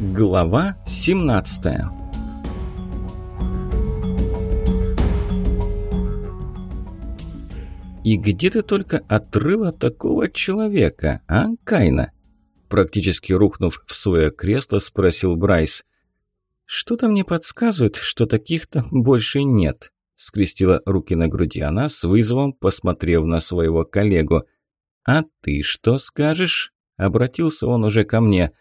Глава 17 «И где ты только отрыла такого человека, а, Кайна?» Практически рухнув в свое кресло, спросил Брайс. «Что-то мне подсказывает, что таких-то больше нет», скрестила руки на груди она, с вызовом посмотрев на своего коллегу. «А ты что скажешь?» Обратился он уже ко мне –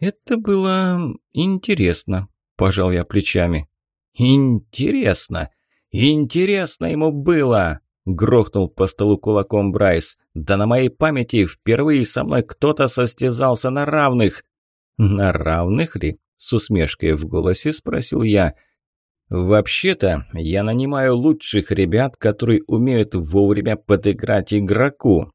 «Это было интересно», – пожал я плечами. «Интересно! Интересно ему было!» – грохнул по столу кулаком Брайс. «Да на моей памяти впервые со мной кто-то состязался на равных!» «На равных ли?» – с усмешкой в голосе спросил я. «Вообще-то я нанимаю лучших ребят, которые умеют вовремя подыграть игроку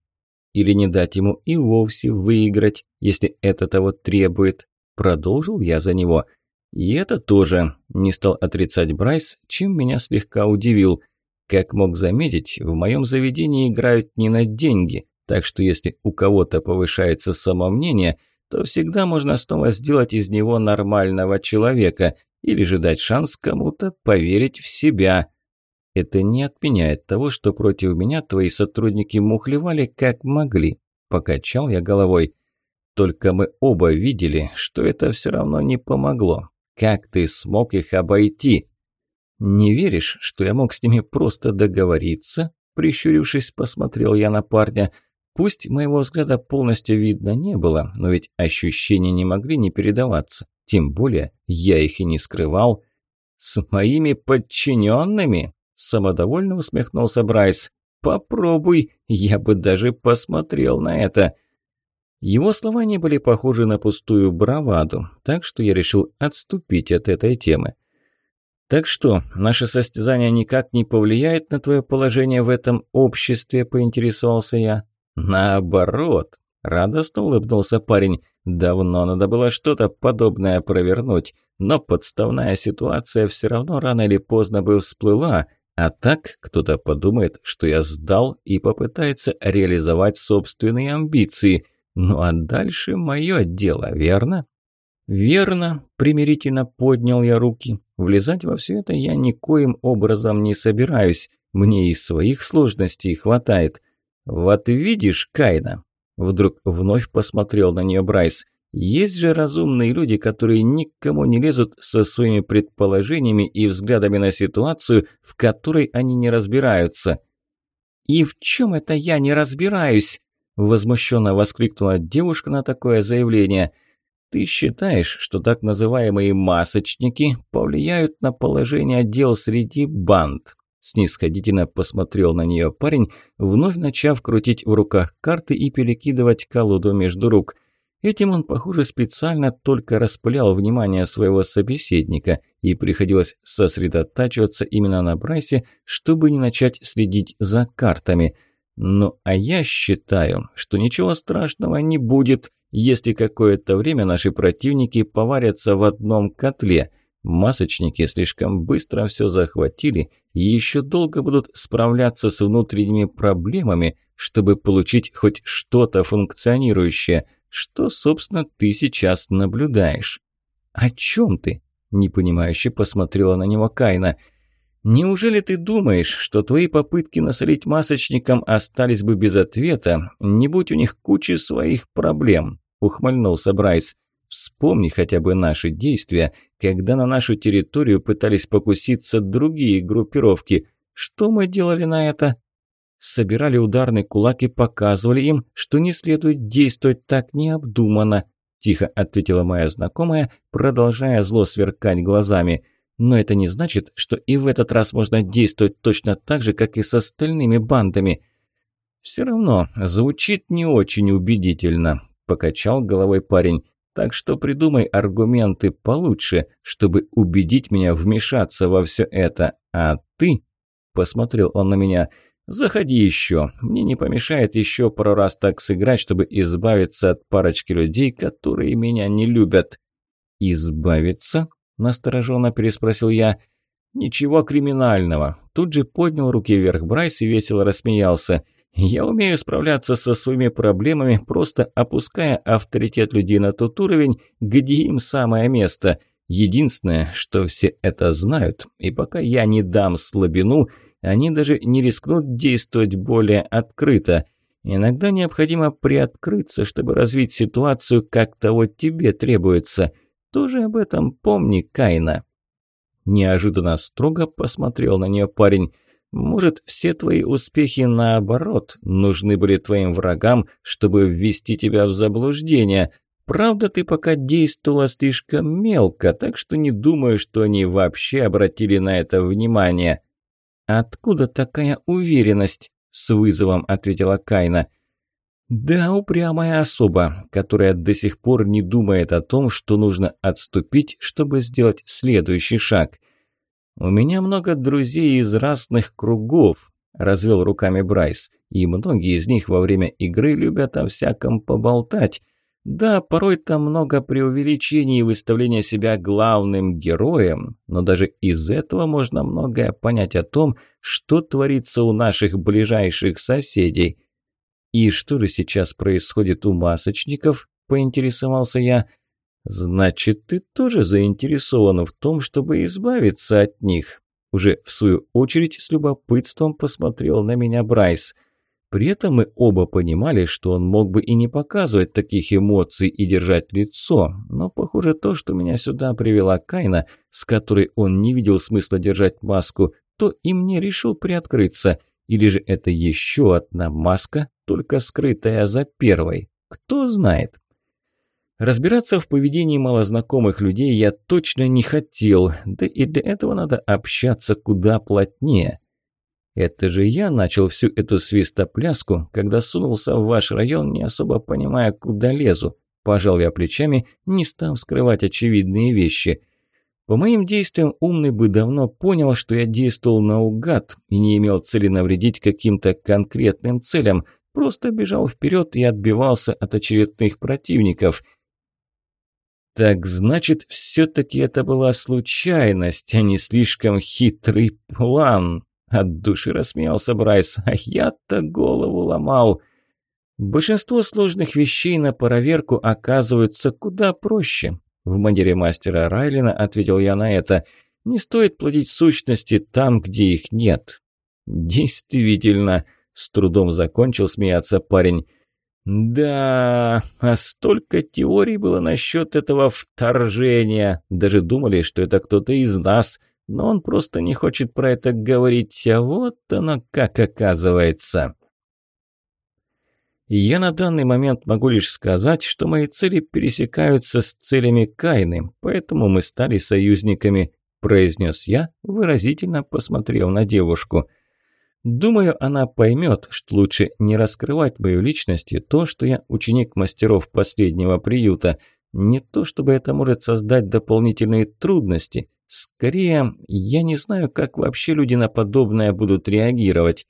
или не дать ему и вовсе выиграть, если это того требует. Продолжил я за него. И это тоже не стал отрицать Брайс, чем меня слегка удивил. Как мог заметить, в моем заведении играют не на деньги, так что если у кого-то повышается самомнение, то всегда можно снова сделать из него нормального человека или же дать шанс кому-то поверить в себя. Это не отменяет того, что против меня твои сотрудники мухлевали как могли. Покачал я головой. Только мы оба видели, что это все равно не помогло. Как ты смог их обойти? Не веришь, что я мог с ними просто договориться? Прищурившись, посмотрел я на парня. Пусть моего взгляда полностью видно не было, но ведь ощущения не могли не передаваться. Тем более я их и не скрывал. С моими подчиненными? Самодовольно усмехнулся Брайс. «Попробуй, я бы даже посмотрел на это». Его слова не были похожи на пустую браваду, так что я решил отступить от этой темы. «Так что, наше состязание никак не повлияет на твое положение в этом обществе?» – поинтересовался я. «Наоборот», – радостно улыбнулся парень. «Давно надо было что-то подобное провернуть, но подставная ситуация все равно рано или поздно бы всплыла, а так кто-то подумает, что я сдал и попытается реализовать собственные амбиции. Ну а дальше мое дело, верно? Верно, примирительно поднял я руки. Влезать во все это я никоим образом не собираюсь. Мне и своих сложностей хватает. Вот видишь, Кайна. Вдруг вновь посмотрел на нее Брайс. Есть же разумные люди, которые никому не лезут со своими предположениями и взглядами на ситуацию, в которой они не разбираются. «И в чем это я не разбираюсь?» – возмущенно воскликнула девушка на такое заявление. «Ты считаешь, что так называемые масочники повлияют на положение дел среди банд?» Снисходительно посмотрел на нее парень, вновь начав крутить в руках карты и перекидывать колоду между рук – Этим он, похоже, специально только распылял внимание своего собеседника, и приходилось сосредотачиваться именно на Брайсе, чтобы не начать следить за картами. Ну, а я считаю, что ничего страшного не будет, если какое-то время наши противники поварятся в одном котле. Масочники слишком быстро все захватили и еще долго будут справляться с внутренними проблемами, чтобы получить хоть что-то функционирующее – что, собственно, ты сейчас наблюдаешь. О чем ты? Непонимающе посмотрела на него Кайна. Неужели ты думаешь, что твои попытки насолить масочникам остались бы без ответа, не будь у них кучи своих проблем? Ухмыльнулся Брайс. Вспомни хотя бы наши действия, когда на нашу территорию пытались покуситься другие группировки. Что мы делали на это? Собирали ударный кулак и показывали им, что не следует действовать так необдуманно», – тихо ответила моя знакомая, продолжая зло сверкать глазами. «Но это не значит, что и в этот раз можно действовать точно так же, как и с остальными бандами». «Все равно звучит не очень убедительно», – покачал головой парень. «Так что придумай аргументы получше, чтобы убедить меня вмешаться во все это. А ты...» – посмотрел он на меня – «Заходи еще. Мне не помешает еще пару раз так сыграть, чтобы избавиться от парочки людей, которые меня не любят». «Избавиться?» – настороженно переспросил я. «Ничего криминального». Тут же поднял руки вверх Брайс и весело рассмеялся. Я умею справляться со своими проблемами, просто опуская авторитет людей на тот уровень, где им самое место. Единственное, что все это знают, и пока я не дам слабину, они даже не рискнут действовать более открыто. Иногда необходимо приоткрыться, чтобы развить ситуацию, как того тебе требуется. Тоже об этом помни, Кайна. Неожиданно строго посмотрел на нее парень. Может, все твои успехи, наоборот, нужны были твоим врагам, чтобы ввести тебя в заблуждение. Правда, ты пока действовала слишком мелко, так что не думаю, что они вообще обратили на это внимание». «Откуда такая уверенность?» – с вызовом ответила Кайна. «Да, упрямая особа, которая до сих пор не думает о том, что нужно отступить, чтобы сделать следующий шаг». «У меня много друзей из разных кругов», – развел руками Брайс. «И многие из них во время игры любят о всяком поболтать. Да, порой там много преувеличений и выставления себя главным героем, но даже из этого можно многое понять о том, что творится у наших ближайших соседей». «И что же сейчас происходит у масочников?» – поинтересовался я – «Значит, ты тоже заинтересован в том, чтобы избавиться от них?» Уже в свою очередь с любопытством посмотрел на меня Брайс. При этом мы оба понимали, что он мог бы и не показывать таких эмоций и держать лицо, но, похоже, то, что меня сюда привела Кайна, с которой он не видел смысла держать маску, то и мне решил приоткрыться. Или же это еще одна маска, только скрытая за первой? Кто знает? Разбираться в поведении малознакомых людей я точно не хотел, да и для этого надо общаться куда плотнее. Это же я начал всю эту свистопляску, когда сунулся в ваш район, не особо понимая, куда лезу. Пожал я плечами, не став скрывать очевидные вещи. По моим действиям умный бы давно понял, что я действовал наугад и не имел цели навредить каким-то конкретным целям, просто бежал вперед и отбивался от очередных противников – так значит, все-таки это была случайность, а не слишком хитрый план. От души рассмеялся Брайс, а я-то голову ломал. Большинство сложных вещей на проверку оказываются куда проще. В манере мастера Райлина ответил я на это. Не стоит плодить сущности там, где их нет. Действительно, с трудом закончил смеяться парень. Да, а столько теорий было насчет этого вторжения. Даже думали, что это кто-то из нас, но он просто не хочет про это говорить, а вот оно как оказывается. Я на данный момент могу лишь сказать, что мои цели пересекаются с целями Кайны, поэтому мы стали союзниками, произнес я, выразительно посмотрев на девушку – Думаю, она поймет, что лучше не раскрывать мою личность и то, что я ученик мастеров последнего приюта. Не то, чтобы это может создать дополнительные трудности. Скорее, я не знаю, как вообще люди на подобное будут реагировать.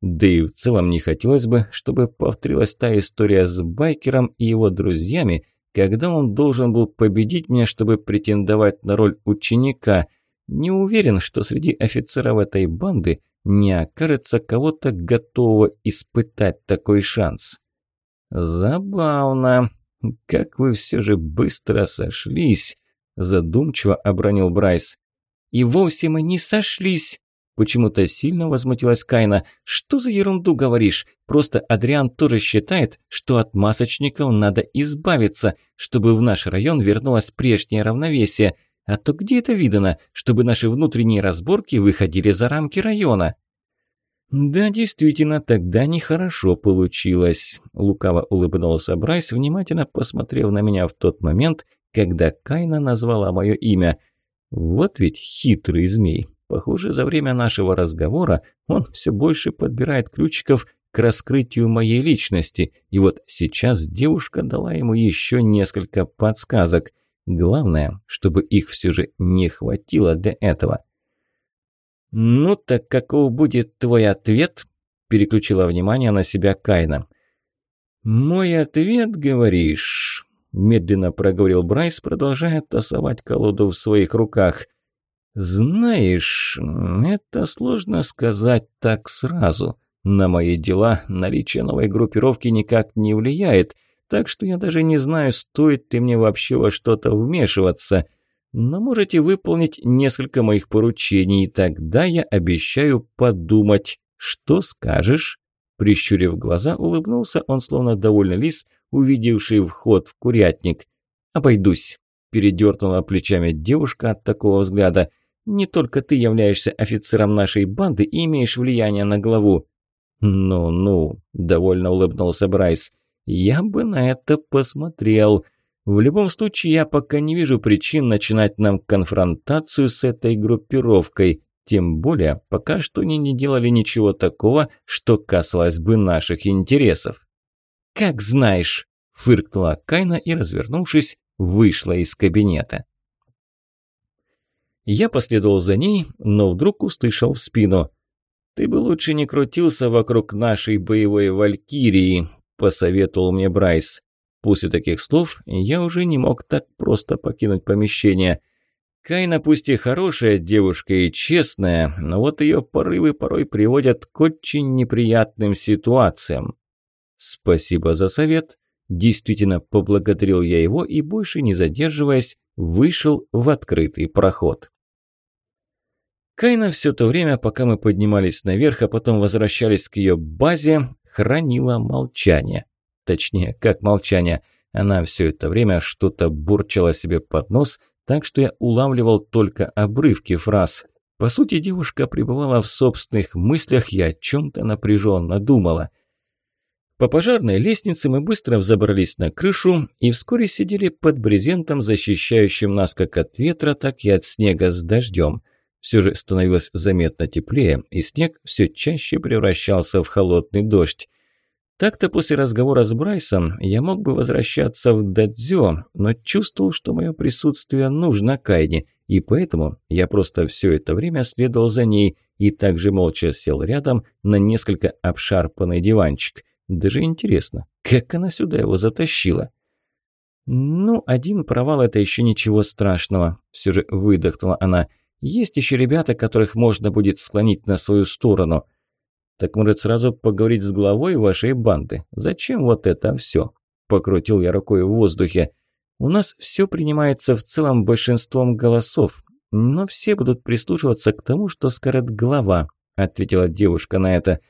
Да и в целом не хотелось бы, чтобы повторилась та история с байкером и его друзьями, когда он должен был победить меня, чтобы претендовать на роль ученика. Не уверен, что среди офицеров этой банды не окажется кого-то готового испытать такой шанс. «Забавно. Как вы все же быстро сошлись», – задумчиво обронил Брайс. «И вовсе мы не сошлись», – почему-то сильно возмутилась Кайна. «Что за ерунду говоришь? Просто Адриан тоже считает, что от масочников надо избавиться, чтобы в наш район вернулось прежнее равновесие». А то где это видано, чтобы наши внутренние разборки выходили за рамки района? Да, действительно, тогда нехорошо получилось. Лукаво улыбнулся Брайс, внимательно посмотрев на меня в тот момент, когда Кайна назвала мое имя. Вот ведь хитрый змей. Похоже, за время нашего разговора он все больше подбирает ключиков к раскрытию моей личности. И вот сейчас девушка дала ему еще несколько подсказок. Главное, чтобы их все же не хватило для этого. «Ну так каков будет твой ответ?» – переключила внимание на себя Кайна. «Мой ответ, говоришь?» – медленно проговорил Брайс, продолжая тасовать колоду в своих руках. «Знаешь, это сложно сказать так сразу, На мои дела наличие новой группировки никак не влияет, так что я даже не знаю, стоит ли мне вообще во что-то вмешиваться. Но можете выполнить несколько моих поручений, тогда я обещаю подумать. Что скажешь?» Прищурив глаза, улыбнулся он, словно довольный лис, увидевший вход в курятник. «Обойдусь», – передернула плечами девушка от такого взгляда. «Не только ты являешься офицером нашей банды и имеешь влияние на главу». «Ну-ну», – довольно улыбнулся Брайс. «Я бы на это посмотрел. В любом случае, я пока не вижу причин начинать нам конфронтацию с этой группировкой. Тем более, пока что они не делали ничего такого, что касалось бы наших интересов. «Как знаешь», – фыркнула Кайна и, развернувшись, вышла из кабинета. Я последовал за ней, но вдруг услышал в спину. «Ты бы лучше не крутился вокруг нашей боевой валькирии», – посоветовал мне Брайс. После таких слов я уже не мог так просто покинуть помещение. Кайна пусть и хорошая девушка и честная, но вот ее порывы порой приводят к очень неприятным ситуациям. Спасибо за совет. Действительно поблагодарил я его и, больше не задерживаясь, вышел в открытый проход. Кайна все то время, пока мы поднимались наверх, а потом возвращались к ее базе, хранила молчание. Точнее, как молчание. Она все это время что-то бурчала себе под нос, так что я улавливал только обрывки фраз. По сути, девушка пребывала в собственных мыслях и о чем-то напряженно думала. По пожарной лестнице мы быстро взобрались на крышу и вскоре сидели под брезентом, защищающим нас как от ветра, так и от снега с дождем. Все же становилось заметно теплее, и снег все чаще превращался в холодный дождь. Так-то после разговора с Брайсом я мог бы возвращаться в Дадзё, но чувствовал, что мое присутствие нужно Кайне, и поэтому я просто все это время следовал за ней и также молча сел рядом на несколько обшарпанный диванчик. Даже интересно, как она сюда его затащила? «Ну, один провал – это еще ничего страшного», – все же выдохнула она. «Есть еще ребята, которых можно будет склонить на свою сторону». «Так, может, сразу поговорить с главой вашей банды? Зачем вот это все?» Покрутил я рукой в воздухе. «У нас все принимается в целом большинством голосов, но все будут прислушиваться к тому, что скажет глава», ответила девушка на это.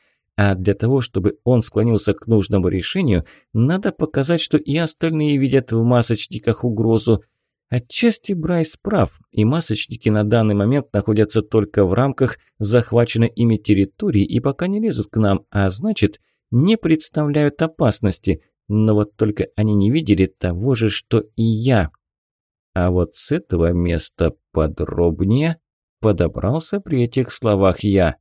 «А для того, чтобы он склонился к нужному решению, надо показать, что и остальные видят в масочниках угрозу». Отчасти Брайс прав, и масочники на данный момент находятся только в рамках захваченной ими территории и пока не лезут к нам, а значит, не представляют опасности. Но вот только они не видели того же, что и я. А вот с этого места подробнее подобрался при этих словах я.